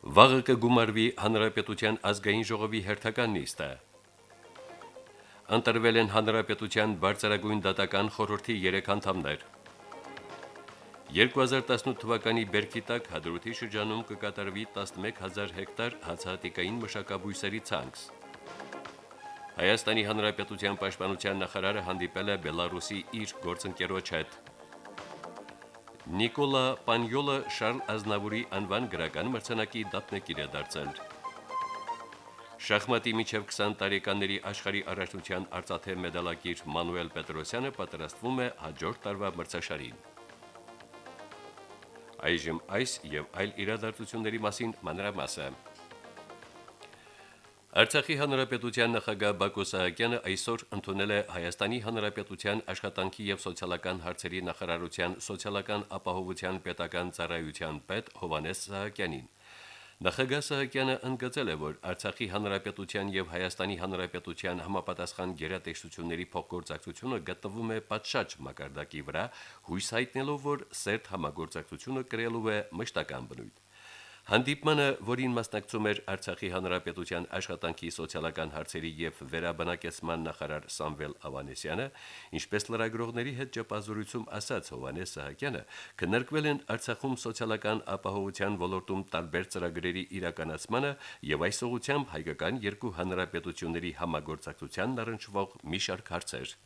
Վաղը կգումարվի Հանրապետության ազգային ժողովի հերթական նիստը։ Ընտրվել են Հանրապետության բարձրագույն դատական խորհրդի 3 անդամներ։ 2018 թվականի բերքի տակ հադրութի շրջանում կկատարվի 11000 հեկտար հացահատիկային մշակաբույսերի ցանց։ Հայաստանի Հանրապետության պաշտպանության նախարարը հանդիպել է Բելարուսի իր գործընկերոջ հետ։ Նիկոլա Պանյոլը Շարլ Ազնավուրի անվան գրական մրցանակի դափնեկիր է դարձել։ Շախմատի միջև 20 տարեկանների աշխարհի առաջնության արծաթե մեդալակիր Մանուել Պետրոսյանը պատրաստվում է հաջորդ տարվա մրցաշարին։ Այժմ այս եւ այլ իրադարձությունների մասին մանրամասը։ Արցախի հանրապետության նախագահ Բակո Սահակյանը այսօր ընդունել է Հայաստանի հանրապետության աշխատանքի եւ սոցիալական հարցերի նախարարության սոցիալական ապահովության պետական ծառայության պետ Հովանես Սահակյանին։ Նախագահ Սահակյանը ընդգծել է, որ Արցախի հանրապետության եւ Հայաստանի հանրապետության համապատասխան գերատեսչությունների փոխգործակցությունը գտնվում է պատշաճ մակարդակի վրա, հույս հայտնելով, որ սերտ համագործակցությունը կրելու է մշտական բնույթ։ Հանդիպմանը, որին մասնակցում էր Արցախի հանրապետության աշխատանքի սոցիալական հարցերի եւ վերաբնակեցման նախարար Սամվել Ավանեսյանը, ինչպես լրագրողների հետ ճեպազորույցում ասաց Հովանես Սահակյանը, քննարկվել են Արցախում սոցիալական ապահովության ոլորտում տարբեր ծրագրերի իրականացմանը եւ այս ուղղությամբ հայկական երկու հանրապետությունների համագործակցությանն առնչվող մի շարք հարցեր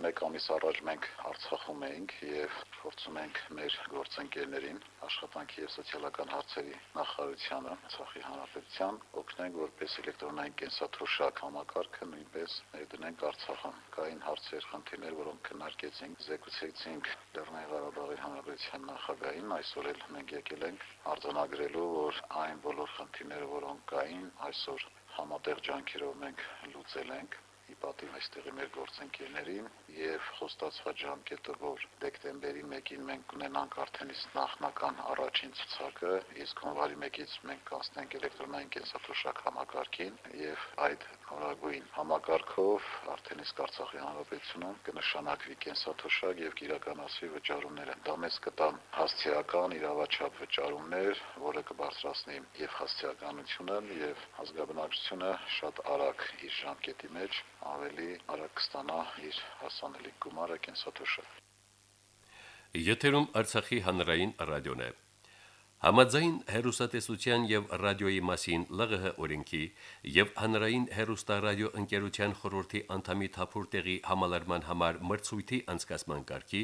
մեկ ամիս առաջ մենք Արցախում էինք եւ փորձում ենք մեր գործընկերներին աշխատանքի եւ սոցիալական հարցերի նախարարությանը Արցախի հանրապետության օգնենք որպես էլեկտրոնային կենսաթոշակ համակարգը նույնպես ներդնենք Արցախը։ Կային հարցեր, խնդիրներ, որոնք քննարկեցինք, զեկուցեցինք Լեռնային Ղարաբաղի հանրապետության նախագահին, այսօր էլ մենք եկել ենք արձանագրելու, որ այն բոլոր խնդիրները, որոնք կային, այսօր համատեղ ջանքերով մենք լուծել ենք ի պատիվ այստեղի մեր գործընկերներին եւ խոստացված ժամկետը, որ դեկտեմբերի 1-ին մենք կունենանք արդեն իսկ նախնական առաջին ցուցակը, իսկ հունվարի 1-ից մենք կասնենք էլեկտրոնային կենսաթոշակ համակարգին եւ այդ նորագույն համակարգով արդեն իսկ Արցախի հանրապետությունում կնշանակվի կենսաթոշակ եւ կիրականացվի վճարումները։ Դա մեզ կտան հասցեական իրավաչափ վճարումներ, որը կբարձրացնի եւ հասցեականությունը եւ ազգաբնակչությունը շատ արագ իր ժամկետի մեջ ավելի արագ կստանա իր հասանելի գումարը կենսաթոշակ։ Եթերում Արցախի հանրային ռադիոն է։ Համաձայն հերոստատեսության եւ ռադիոյի մասին ԼՂՀ օրենքի եւ հանրային հերոստարադիո ընկերության խորհրդի անդամի թափուրտեղի համալարման համար մրցույթի անցկացման կարգի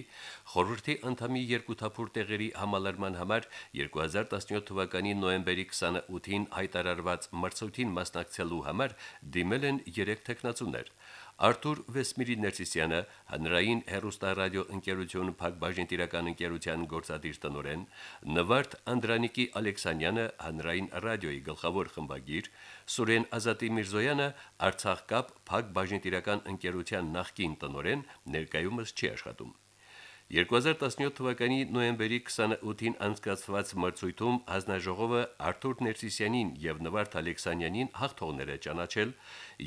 խորհրդի անդամի երկու թափուրտեղերի համալարման համար 2017 թվականի նոեմբերի 28-ին հայտարարված մրցույթին մասնակցելու համար դիմել են 3 տեխնացուներ։ Արթուր Վեսմիրի Ներսիսյանը հանրային հերոստարադիո ընկերություն Փակbaşıնտիրական ընկերության գործադիր տնօրեն, Նվարդ Անդրանիկի Ալեքսանյանը հանրային ռադիոյի գլխավոր խմբագիր, Սուրեն Ազատի Միրզոյանը Արցախ կապ Փակbaşıնտիրական ընկերության նախկին տնօրեն ներկայումս չի աշխատում։ 2017 թվականի նոյեմբերի 28-ին անցկացված մրցույթում հանձնաժողովը Արթուր Ներսիսյանին եւ Նվարդ Ալեքսանյանին հաղթողներ է ճանաչել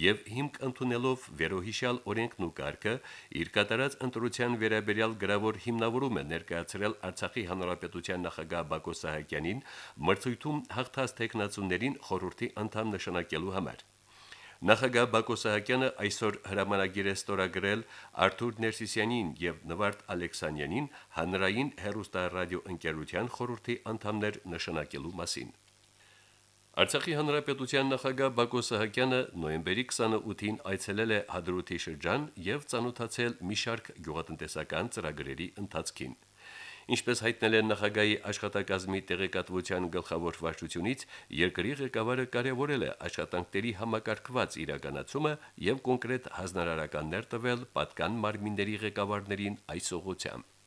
եւ հիմք ընդունելով վերոհիշյալ օրենքն ու կարգը իր կատարած ընտրության վերաբերյալ գրավոր հիմնավորում է ներկայացրել Արցախի հանրապետության նախագահ Բակո Սահակյանին մրցույթում հաղթած տեխնացուներին խորհրդի անդամ նշանակելու համար։ Նախագահ Բակո Սահակյանը այսօր հրամանագիր է ստորագրել Արթուր Ներսիսյանին եւ Նվարդ Ալեքսանյանին հանրային հերոստարադիո ընկերության խորհրդի անդամներ նշանակելու մասին։ Արցախի հանրապետության նախագահ Բակո Սահակյանը նոյեմբերի 28-ին այցելել է Հադրութի շրջան եւ ցանոթացել մի շարք գյուղատնտեսական ծրագրերի ընթացքին։ Ինչպես հայտնել են նախագահի աշխատակազմի տեղեկատվության գլխավոր վարչությունից, երկրի ղեկավարը կարևորել է աշխատանքների համակարգված իրականացումը եւ կոնկրետ հանրարարականներ տվել պատկան մարմինների ղեկավարներին այս ուղղությամբ։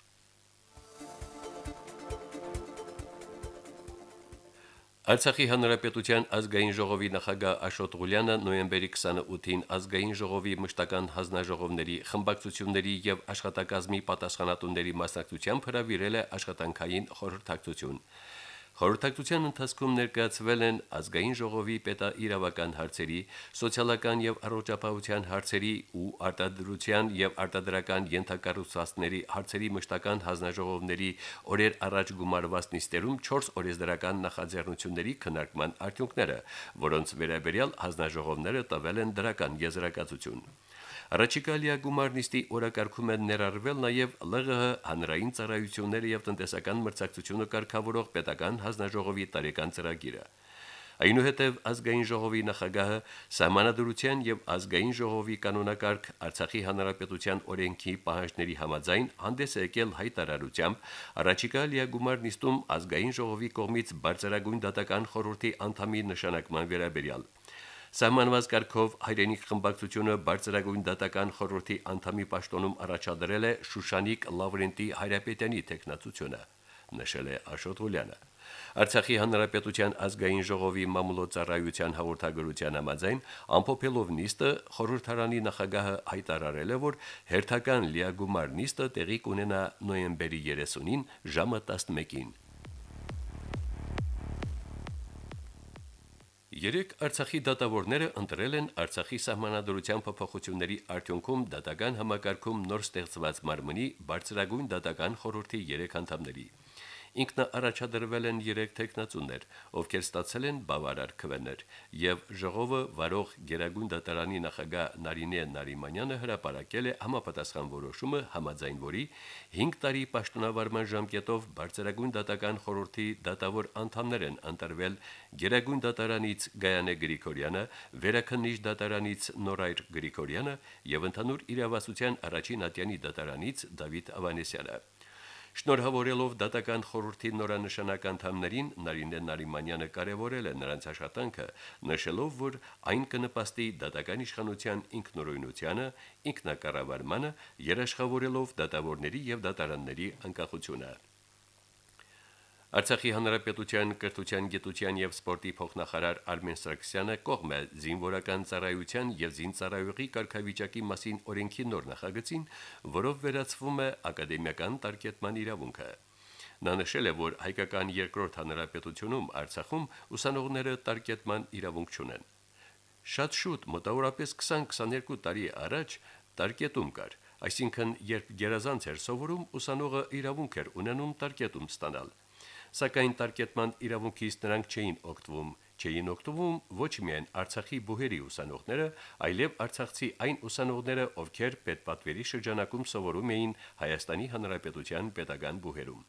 Արցախի հանրապետության ազգային ժողովի նախագահ Աշոտ Ղուլյանը նոյեմբերի 28-ին ազգային ժողովի մշտական հանձնաժողովների խմբակցությունների եւ աշխատակազմի պատասխանատուների մասնակցությամբ հրավիրել է աշխատանքային խորհրդակցություն։ Խորհրդակցության ընթացքում ներկայացվել են ազգային ժողովի պետաիրավական հարցերի, սոցիալական եւ առողջապահության հարցերի ու արտադրության եւ արտադրական յենթակառուցվածքների հարցերի մշտական հանձնաժողովների օրեր առաջ գումարված նիստերում 4 օրենսդրական նախաձեռնությունների քննարկման արդյունքները, որոնց վերաբերյալ հանձնաժողովները տվել են դրական եզրակացություն։ Առաջիկա լիագումար նիստի օրակարգում են ներառվել նաև ԼՂՀ հանրային ծառայությունները եւ տնտեսական մրցակցությունը կարգավորող պետական հանձնաժողովի տարեկան ծրագիրը։ Այնուհետև ազգային ժողովի նախագահը սահմանադրության եւ ազգային ժողովի կանոնակարգ Արցախի հանրապետության օրենքի պահանջների համաձայն հանդես է եկել հայտարարությամբ առաջիկա լիագումար նիստում ազգային ժողովի կողմից բարձրագույն դատական խորհրդի անդամի նշանակման վերաբերյալ Սահմանված կարգով հայրենիք խմբակցությունը բարձրագույն դատական խորհրդի անդամի պաշտոնում առաջադրել է Շուշանիկ Լավրենտի Հայրապետյանի տեխնացությունը, նշել է Աշոտ Ղուլյանը։ Արցախի հանրապետության ազգային ժողովի մամուլոցարայության հաղորդագրության համաձայն ամփոփելով նիստը խորհրդարանի նախագահը հայտարարել է, որ հերթական լիագումար նիստը տեղի կունենա նոյեմբերի 30-ին ժամը 11-ին։ Երեք Արցախի դատավորները ընտրել են Արցախի սահմանադրության փոփոխությունների արդյունքում դատական համակարգում նոր ստեղծված մարմնի բարձրագույն դատական խորհրդի 3 անդամների ինքնաառաջադրվել են 3 տեխնացուներ, ովքեր ստացել են բավարար քվեներ, եւ ժողովը վարող Գերագույն դատարանի նախագահ Նարինե Նարիմանյանը հրապարակել է համապատասխան որոշումը, համաձայն որի 5 տարի պաշտոնավարման ժամկետով բարձրագույն դատական խորհրդի դատավոր անդամներ են ընտրվել Գերագույն դատարանից Գայանե Գրիգորյանը, Վերաքննիչ դատարանից Նորայր Գրիգորյանը եւ ընդհանուր իրավասության առաջին ատյանի դատարանից Դավիթ Ավանեսյանը։ Շնորհավորելով դատական խորհրդի նորանշանակ անդամներին Նարինե Նարիմանյանը կարևորել է նրանց աշխատանքը, նշելով, որ այն կնպաստի դատական իշխանության ինքնորոյնությանը, ինքնակառավարմանը, երաշխավորելով դատավորների եւ դատարանների անկախությունը։ Արցախի հանրապետության կրթության, գիտության եւ սպորտի փոխնախարար Արմեն Սարգսյանը կողմ է զինվորական ծառայության եւ զինծառայողի կարգավիճակի մասին օրենքի նոր նախագծին, որով վերացվում է ակադեմիական տարկետման իրավունքը։ Նա նշել է, որ հայկական երկրորդ հանրապետությունում Արցախում ուսանողները տարկետման իրավունք չունեն։ Շատ շուտ, մոտավորապես 20-22 տարի առաջ տարկետում կար, այսինքն երբ գերազանց էր սովորում, ուսանողը իրավունք էր ունենում տարկետում ստանալ սակայն տարկետման իրավունքից նրանք չէին օգտվում, չէին օգտվում ոչ միայն Արցախի բուհերի ուսանողները, այլև Արցախցի այն ուսանողները, ովքեր պետպատվերի շրջանակում սովորում էին Հայաստանի Հանրապետության պետական բուհերում։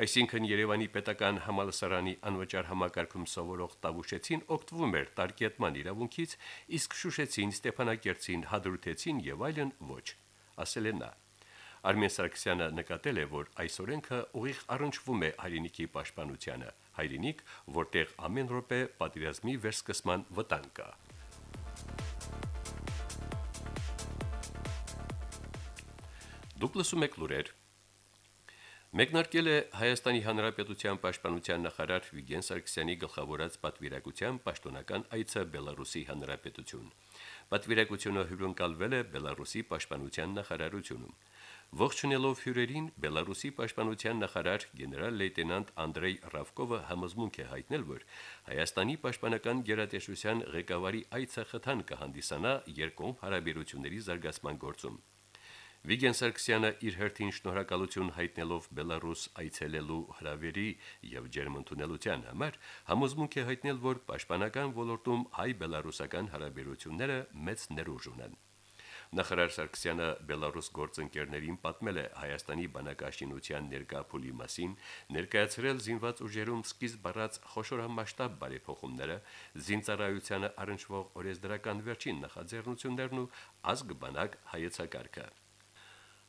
Այսինքն Երևանի պետական համալսարանի անվճար համակարգում սովորող Տավուշեցին օգտվում էր տարկետման իրավունքից, իսկ Շուշեցին, Ստեփանակերտին, Հադրութեցին եւ այլն ոչ, ասել է նա. Արմեն Սարգսյանը նկատել է, որ այս օրենքը ուղիղ առնչվում է հայրենիքի պաշտպանությանը, հայրենիք, որտեղ ամեն րոպե պատերազմի վերսկսման վտանգ կա։ Դուք լսում եք լուրեր Մեկնարկել է Հայաստանի Հանրապետության Պաշտպանության նախարար Վիգեն Սարգսյանի գլխավորած պատվիրակության պաշտոնական այցը Բելարուսի Հանրապետություն։ Պատվիրակությունը հյուրընկալվել է Բելարուսի Պաշտպանության նախարարությունում։ Ողջունելով հյուրերին Բելարուսի պաշտպանության նախարար գեներալ-լեյտենանտ Անդրեյ Ռավկովը համոզմունք է հայտնել, որ Հայաստանի պաշտպանական գերատեսչության ղեկավարի այցը խթան կհանդիսանա երկկողմ հարաբերությունների զարգացման գործում։ Վիգեն Սարգսյանը իր հերթին շնորհակալություն հայտնելով Բելարուս այցելելու հրավերի եւ ջերմընդունելության համար համոզմունք է հայտնել, որ պաշտպանական ոլորտում հայ-բելարուսական հարաբերությունները մեծ ներուժ ունեն։ Նախարար Սարգսյանը Բելարուս գործընկերներին պատմել է Հայաստանի բանակաշինության ներկա փուլի մասին, ներկայացրել զինված ուժերում սկիզբ բառած խոշորամասշտաբ բարեփոխումները, զինծառայությանը առնչվող օրենսդրական վերջին նախաձեռնություններն ու ազգ-բանակ հայեցակարգը։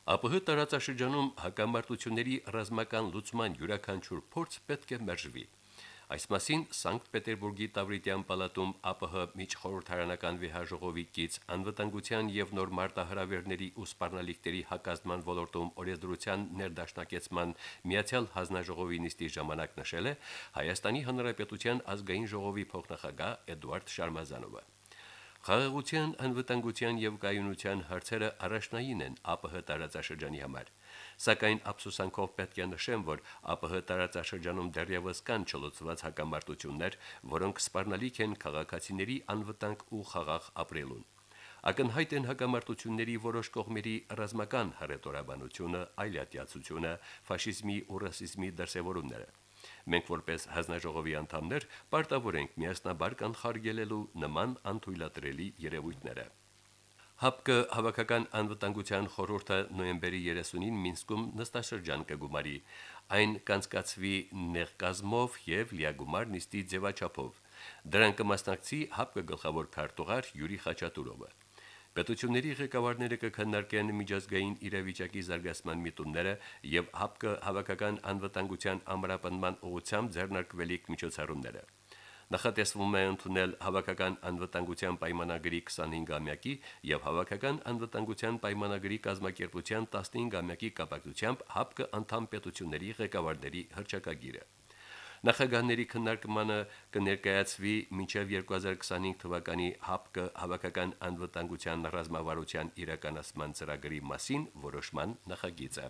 ԱՊՀ տարածաշրջանում հակամարտությունների ռազմական լուծման յուրաքանչյուր փորձ պետք է մերժվի։ Այս մասին Սանկտ Պետերբուրգի Տավրիդյան պալատում ԱՊՀ միջխորհրդարանական վեհաժողովի կից անվտանգության եւ նոր մարտահրավերների ու սպառնալիքների հակազդման ոլորտում օրենսդրության ներդաշնակեցման միացյալ հանձնաժողովի նիստի ժամանակ նշել է Հայաստանի Հանրապետության ազգային ժողովի փոխնախագահ Էդուարդ Շարմազանովը։ Խաղաղության, անվտանգության եւ կայունության հարցերը առաջնային են ԱՊՀ տարածաշրջանի համար։ Սակայն ափսոսանքով պետք է նշեմ, որ ԱՊՀ տարածաշրջանում դեռևս կան չլուծված հակամարտություններ, որոնք սպառնալիք են քաղաքացիների անվտանգ ու խաղաղ ապրելուն։ Ակնհայտ են հակամարտությունների որոշ կողմերի ռազմական հռետորաբանությունը, այլատյացությունը, ֆաշիզմի ու ռասիզմի դրսևորումները։ Մենք որպես հանձնաժողովի անդամներ պարտավոր ենք միասնաբար կանխարգելելու նման անթույլատրելի երևույթները։ ՀԱՊԿ հավաքական անվտանգության խորհուրդը նոյեմբերի 30-ին Մինսկում նստաշրջան կգումարի։ Այն կանցկացվի ներկազմով եւ լիագումար նիստի ձևաչափով։ Դրան կմասնակցի ՀԱՊԿ գլխավոր քարտուղար Յուրի Խաչատուրովը։ Պետությունների ղեկավարները կքննարկեն միջազգային իրավիճակի զարգացման միտումները եւ ՀԱՊԿ հավաքական անվտանգության ամրապնման ուղղությամբ ձեռնարկվելիք միջոցառումները։ Նախատեսվում է ընդունել հավաքական անվտանգության պայմանագրի 25-ամյակի եւ հավաքական անվտանգության պայմանագրի կազմակերպության 15-ամյակի կապակցությամբ ՀԱՊԿ անդամ պետությունների ղեկավարների հրճակագիրը։ Նախագահների քննարկմանը կներկայացվի մինչև 2025 թվականի ՀԱՊԿ հավաքական անվտանգության ռազմավարության իրականացման ծրագրի մասին որոշման նախագիծը։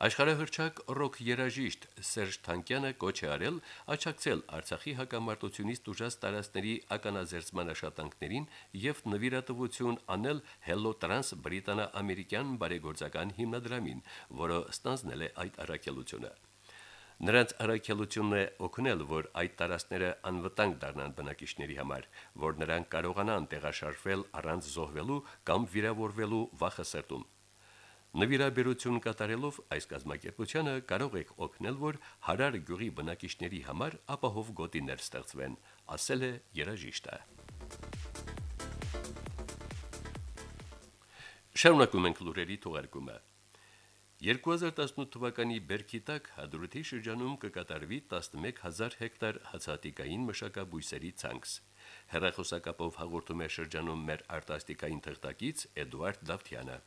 Աշխարհահռչակ ռոք երաժիշտ Սերժ Թանկյանը կոչ է արել աչակցել Արցախի հակամարտությունից դժուժած տարածքների ականաձերծման աշխատանքներին եւ նվիրատվություն անել Hello Trans բրիտանա-ամերիկյան բարեգործական հիմնադրամին, որը ստանձնել է այդ առաքելությունը։ Նրանց առաքելությունն է օգնել, որ այդ տարածքները անվտանգ դառնան բնակիչների համար, որ նրանք կարողանան տեղաշարժվել առանց զոհվելու կամ վիրավորվելու վախսերտում։ Նվիրաբերություն կատարելով այս կազմակերպությանը կարող եք օգնել, որ հարար գյուղի բնակիչների համար ապահով գոտիներ ստեղծվեն, ասել է երաժիշտը։ Շարունակում ենք լուրերի թողարկումը։ 2018 թվականի բերքի տակ հադրութի շրջանում կկատարվի 11000 հեկտար հացատիկային մշակաբույսերի ցանքս։ Հերախոսակապով հաղորդում է շրջանում մեր արտասթիկային թղթակից Էդուարդ Դավթյանը։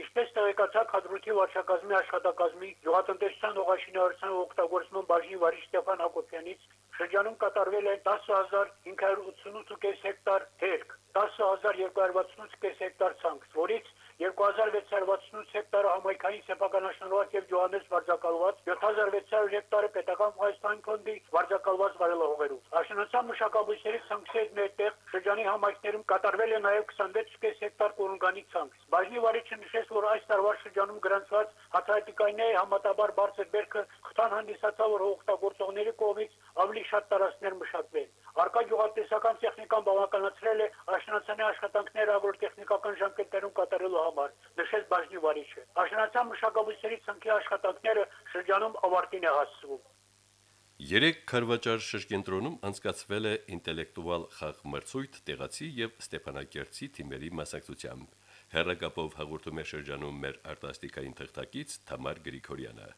Ինչպես տեղեկացակ հադրութի վարչակազմի աշխատակազմի գյուղատնտեսության օղաշինարարության օգտագործման բաժնի վարիչ Ստեփան Հակոբյանից շրջանում կատարվել է 10588.5 հեկտար հերկ, 10268.5 հեկտար ցանք, որից 2668 հեկտարը համայնքային սեփականաշնորհված եւ ջոհանես վարձակալված, 7600 ավարտին է հասցվում։ Երեք քարվաճար շրջենտրոնում անցկացվել է ինտելեկտուալ խաղ մրցույթ տեղացի եւ Ստեփանակերտի թիմերի մասնակցությամբ։ Հերրակապով հաղորդում է շրջանում մեր արտասթիկային թղթակից Թամար Գրիգորյանը։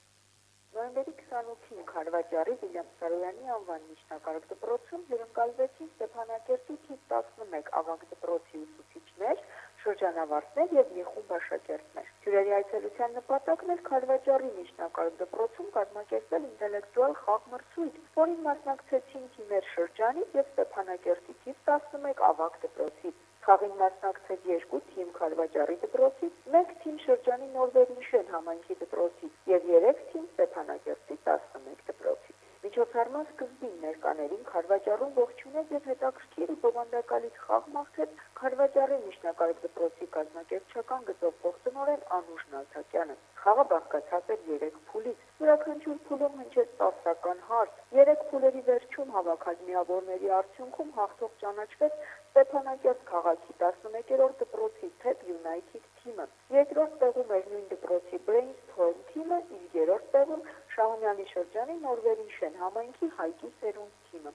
Նոյեմբերի 28-ին Խարվաճարի Վիլյամ Սարոյանի անվան միջնակարգ դպրոցում հյուրընկալվեցին Ստեփանակերտի թիվ 11 ավագ դպրոցի ուսուցիչներ, շրջանավարտներ եւ եղում աշակերտներ։ Հյուրերի այցելության նպատակն էր Խարվաճարի միջնակարգ դպրոցում կազմակերպել ինտելեկտուալ խաղ մրցույթ, որին մասնակցեցին թիմեր շրջանից եւ Ստեփանակերտի թիվ 11 ավագ դպրոցից։ Խաղին մասնակցեց երկու թիմ Խարվաճարի դպրոցից, մեկ թիմ շրջանի Նորվերնիշեն համայնքի դպրոցից եւ երեք թիմ Ստեփանակերտի 11 դպրոցից։ Միջոցառման սկզբին ներկաներին Խարվաճարում ողջունեց եւ հետաքրքիր ու բովանդակալից խաղ մաղթեց Խարվաճարի միջնակարգ դպրոցի կազմակերպչական գծով փոխտնօրեն Անուշ Նալթակյանը։ Խաղը բաղկացած էր 3 փուլից։ Յուրաքանչյուր փուլում հնչեց 10-ական հարց։ 3 փուլերի վերջում հավաքած միավորների արդյունքում հաղթող ճանաչվեց Ստեփանակերտ քաղաքի 11-րդ դպրոցի TEP United թիմը։ Երկրորդ տեղում էր նույն դպրոցի Brainstorm թիմը, իսկ երրորդ տեղում Շահումյանի շրջանի Նորվերին շեն համայնքի Հայկի Սերունդ թիմը։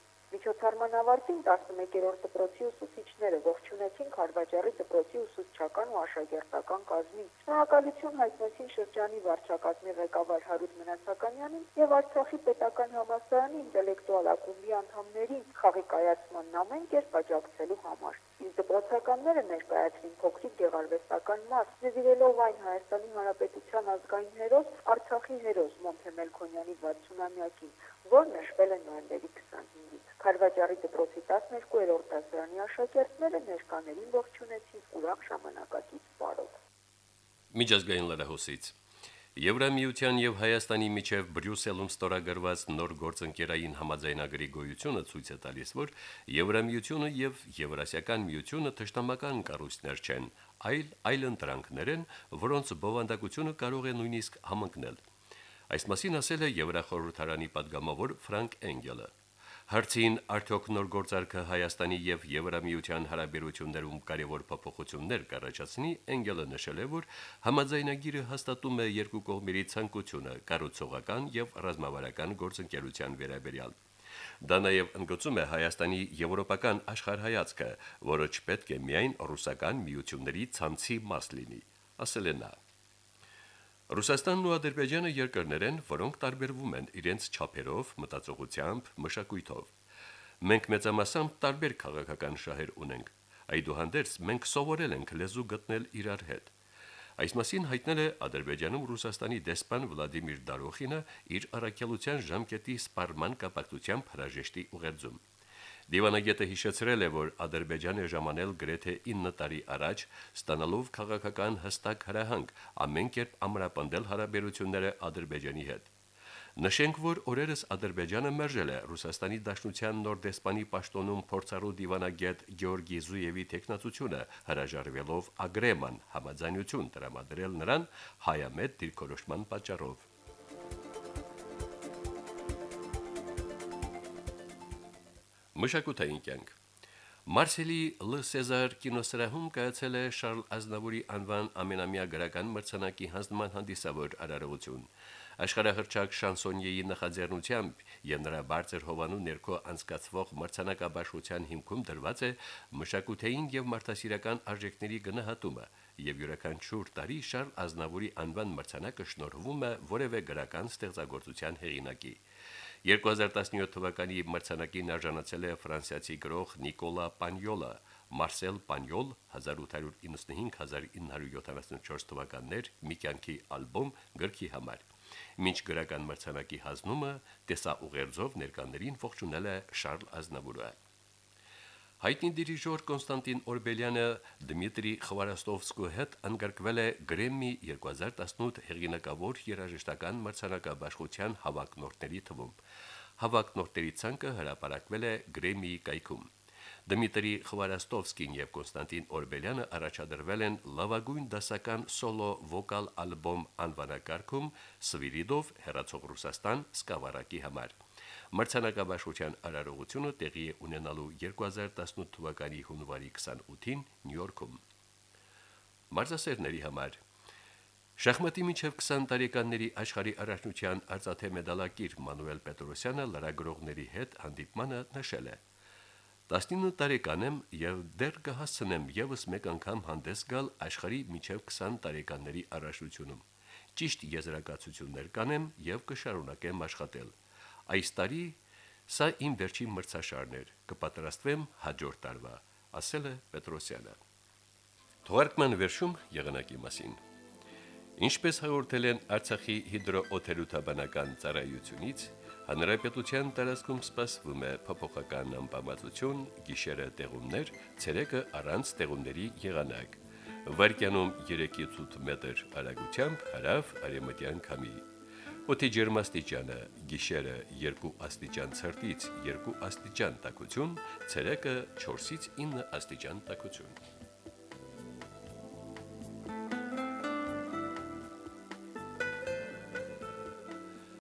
Զարմանավարտին 11-րդ դպրոցի ուսուցիչները ողջունեցին Խարվաճարի դպրոցի ուսուցչական ու աշակերտական կազմին։ Շնորհակալություն հայտնեցին շրջանի վարչակազմի ղեկավար Հարութ Մնացականյանին եւ Արցախի պետական համալսարանի ինտելեկտուալ ակումբի անդամներին խաղի կայացմանն ամեն կերպ աջակցելու համար։ Իսկ դպրոցականները ներկայացրին փոքրիկ գեղարվեստական մաս, նվիրելով այն Հայաստանի Հանրապետության ազգային հերոս Արցախի հերոս Մոնթե Մելքոնյանի 60-ամյակին, որն նշվել է նոյեմբերի 25-ին։ Խարվաճարի դպրոցի 12-րդ դասարանի աշակերտները ներկաներին ողջունեցին ուրախ ժամանակակից բարով։ Միջազգային լրահոսից Եվրամիության եւ Հայաստանի միջև Բրյուսելում ստորագրված նոր գործընկերային համաձայնագրի գոյությունը ցույց է տալիս, որ Եվրամիությունը եւ Եվրասիական միությունը թշնամական կառույցներ չեն, այլ այլընտրանքներ են, որոնց բովանդակությունը կարող է նույնիսկ համընկնել։ Այս մասին ասել է Եվրախորհրդարանի падգամավոր Ֆրանկ Էնգելը։ Հարցին արդյոք նոր գործարքը Հայաստանի եւ Եվրամիության հարաբերություններում կարևոր փոփոխություններ կառաջացնի, Էնգելը նշել է, որ համաձայնագիրը հաստատում է երկու կողմերի ցանկությունը կառուցողական եւ ռազմավարական գործընկերության վերաբերյալ։ Դա նաև ընդգծում է Հայաստանի եվրոպական աշխարհայացքը, որը չպետք է միայն ռուսական միությունների ցանցի մաս լինի, ասել է նա. Ռուսաստանն ու Ադրբեջանը երկրներ են, որոնք տարբերվում են իրենց չափերով, մտածողությամբ, մշակույթով։ Մենք մեծամասամբ տարբեր քաղաքական շահեր ունենք։ Այդուհանդերձ մենք սովորել ենք լեզու գտնել իրար հետ։ Այս մասին հայտնել է Ադրբեջանում Ռուսաստանի դեսպան Վլադիմիր Դարոխինը իր առաքելության ժամկետի սպառման կապակցությամբ հրաժեշտի ուղերձում։ Դիվանագետը հիշեցրել է, որ Ադրբեջանը ժամանել գրեթե 9 տարի առաջ ստանալով քաղաքական հստակ հրահանգ ամեն կերպ ամրապնդել հարաբերությունները Ադրբեջանի հետ։ Նշենք, որ օրերս Ադրբեջանը մերժել է Ռուսաստանի Դաշնության նոր դեսպանի պաշտոնում փորձառու դիվանագետ Գեորգի Զուևի տեխնացությունը հրաժարվելով ագրեման համաձայնություն տրամադրել նրան հայամետ դիրքորոշման պատճառով։ Մշակութային կյանք Մարսելի Լ. Սեզար կինոսրահում կայացել է Շարլ Ազնավուրի անվան ամենամյա գրական մրցանակի հանձնման հանդիսավոր արարողություն։ Աշխարհահռչակ շանսոնիեի նախաձեռնությամբ եւ նրա բարձր հովանու ներքո անցկացվող մրցանակաբաշխության հիմքում դրված է մշակութային եւ մարդասիրական արժեքների գնահատումը եւ յուրաքանչյուր տարի Շարլ Ազնավուրի անվան մրցանակը շնորհվում է որևէ գրական ստեղծագործության հեղինակի։ 2017 թվականի մրցանակին արժանացել է ֆրանսիացի գրող Նիկոլա Պանյոլը, Մարսել Պանյոլ 1855-1974 թվականներ մի կյանքի ալբոմ գրքի համար։ Մինչ գրական մրցանակի հանձնումը տեսաուղերձով ներկաներին ողջունել է Շարլ Ազնավուրը։ Հայտնի դիրիժոր Կոնստանտին Օրբելյանը Դմիտրի Խվարաստովսկու հետ անգարկվել է Գրեմմի 2018 հեղինակավոր երաժշտական մրցանակաբաշխության հավակնորդների թվում։ Հավակնորդների ցանկը հրապարակվել է Գրեմմիի կայքում։ Դմիտրի Խվարաստովսկին եւ Կոնստանտին Օրբելյանը առաջադրվել են լավագույն դասական սոլո վոկալ ալբոմ անվանակարգում Սվիրիդով հերացող Ռուսաստան սկավառակի համար։ Մրցանակաբաշխության արարողությունը տեղի է ունենալու 2018 թվականի հունվարի 28-ին Նյու Յորքում։ Մարզասերների համար Շախմատի միջև 20 տարեկանների աշխարհի առաջնության արծաթե մեդալակիր Մանուել Պետրոսյանը լրագրողների հետ հանդիպմանը նշել է. 19 տարեկան եմ եւ դեռ կհասցնեմ եւս մեկ անգամ հանդես գալ աշխարհի միջև 20 տարեկանների առաջնությունում։ Ճիշտ եզրակացություններ կանեմ եւ կշարունակեմ աշխատել։ Այս տարի սա իմ վերջին մրցաշարն էր, կպատրաստվեմ հաջորդ տարվա, ասել է Պետրոսյանը։ Թվարկման վերջում եղանակի մասին։ Ինչպես հաղորդել են Արցախի հիդրոօթերոթաբանական ծառայությունից, հանրապետության տարածքում սպասվում է փոփոխական անբավարարություն, գիշերը տեղումներ, ցերեկը առանց տեղումների եղանակ։ Վարկյանում 3-ից 8 մետր արագությամբ հարավ արևմտյան քամի։ Օդի ջերմաստիճանը՝ գիշերը 2 աստիճան ցրտից 2 աստիճան տաքություն, ցերեկը 4-ից 9 աստիճան տաքություն։